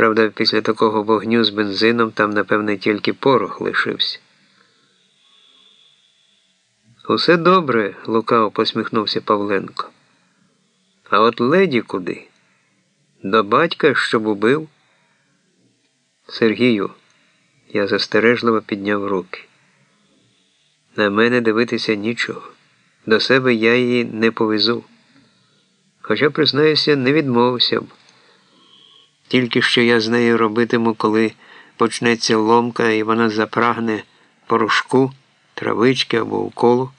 Правда, після такого вогню з бензином там, напевне, тільки порох лишився. Усе добре, лукаво посміхнувся Павленко. А от леді куди? До батька, щоб убив? Сергію, я застережливо підняв руки. На мене дивитися нічого. До себе я її не повезу. Хоча, признаюся, не відмовився б. Тільки що я з нею робитиму, коли почнеться ломка і вона запрагне порошку, травички або уколу.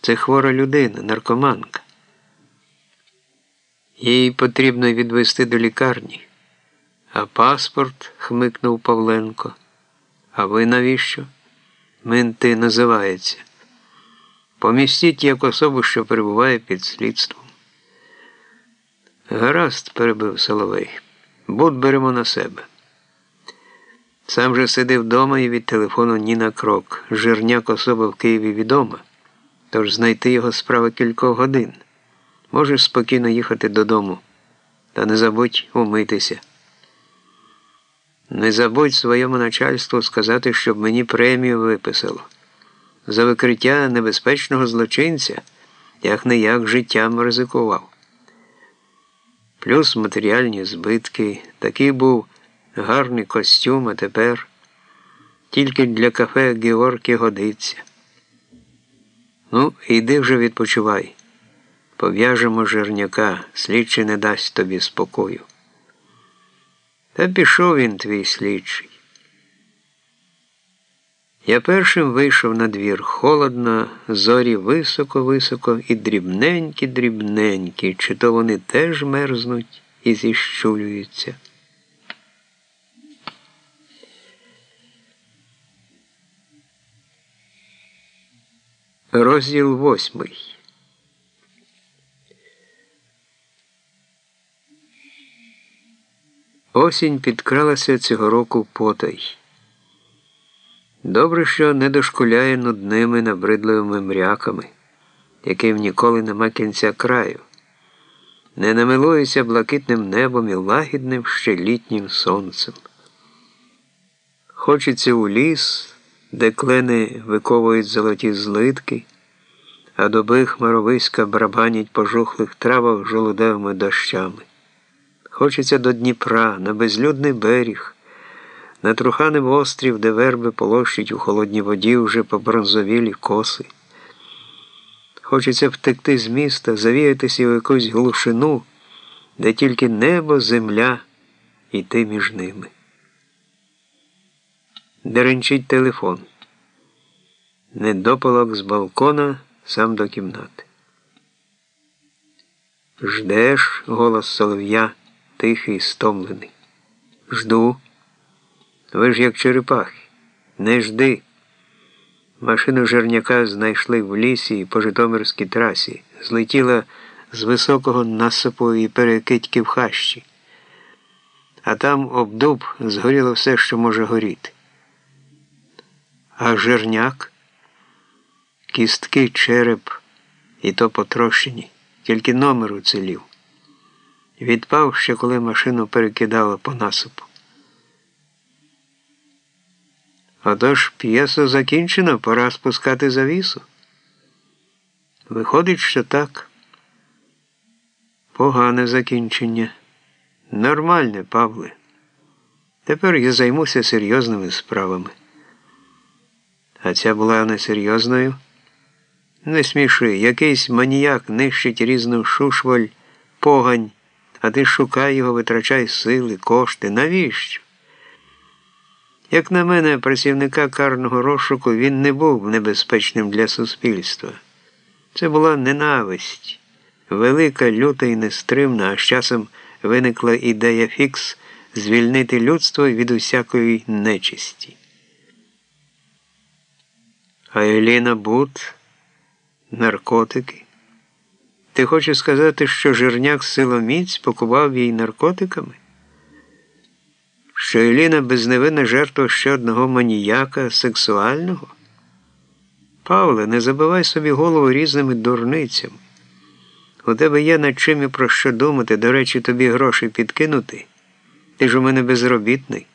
Це хвора людина, наркоманка. Їй потрібно відвести до лікарні. А паспорт, хмикнув Павленко. А ви навіщо? Менти називається. Помістіть як особу, що перебуває під слідством. Гаразд, перебив Соловей. Буд беремо на себе. Сам же сидив вдома і від телефону ні на крок. Жирняк особа в Києві відома, тож знайти його справа кількох годин. Можеш спокійно їхати додому, та не забудь умитися. Не забудь своєму начальству сказати, щоб мені премію виписало. За викриття небезпечного злочинця, як не як життям ризикував. Плюс матеріальні збитки. Такий був гарний костюм, а тепер тільки для кафе Георгі годиться. Ну, йди вже відпочивай. Пов'яжемо жирняка, слідчий не дасть тобі спокою. Та пішов він твій слідчий. Я першим вийшов на двір холодно, зорі високо-високо і дрібненькі-дрібненькі, чи то вони теж мерзнуть і зіщулюються. Розділ восьмий. Осінь підкралася цього року потай. Добре, що не дошкуляє нудними набридливими мряками, яким ніколи нема кінця краю, не намилується блакитним небом і лагідним ще літнім сонцем. Хочеться у ліс, де клени виковують золоті злитки, а доби хмаровиська барабанять по жухлих травах жолудевими дощами. Хочеться до Дніпра, на безлюдний берег, на труханив острів, де верби полощуть у холодній воді вже побронзовілі коси. Хочеться втекти з міста, завіятися в якусь глушину, де тільки небо, земля і ти між ними. Деренчить телефон. Недопалок з балкона сам до кімнати. Ждеш голос солов'я тихий, стомлений. Жду. Ви ж як черепахи. Не жди. Машину жерняка знайшли в лісі по Житомирській трасі. Злетіла з високого насипу і перекидьки в хащі. А там об дуб згоріло все, що може горіти. А жерняк, кістки, череп і то потрощені, тільки номер уцілів. Відпав ще коли машину перекидало по насипу. Отож п'єса закінчена, пора спускати завісу. Виходить, що так. Погане закінчення. Нормальне, Павле. Тепер я займуся серйозними справами. А ця була несерйозною. Не сміши, якийсь маніяк нищить різну шушваль, погань а ти шукай його, витрачай сили, кошти. Навіщо? Як на мене, працівника карного розшуку він не був небезпечним для суспільства. Це була ненависть, велика, люта і нестримна, а з часом виникла ідея фікс звільнити людство від усякої нечисті. А Еліна Бут, наркотики. Ти хочеш сказати, що жирняк силоміць покував їй наркотиками? Що Еліна безневинна жертва ще одного маніяка сексуального? Павле, не забивай собі голову різними дурницями. У тебе є над чим і про що думати, до речі, тобі гроші підкинути. Ти ж у мене безробітний.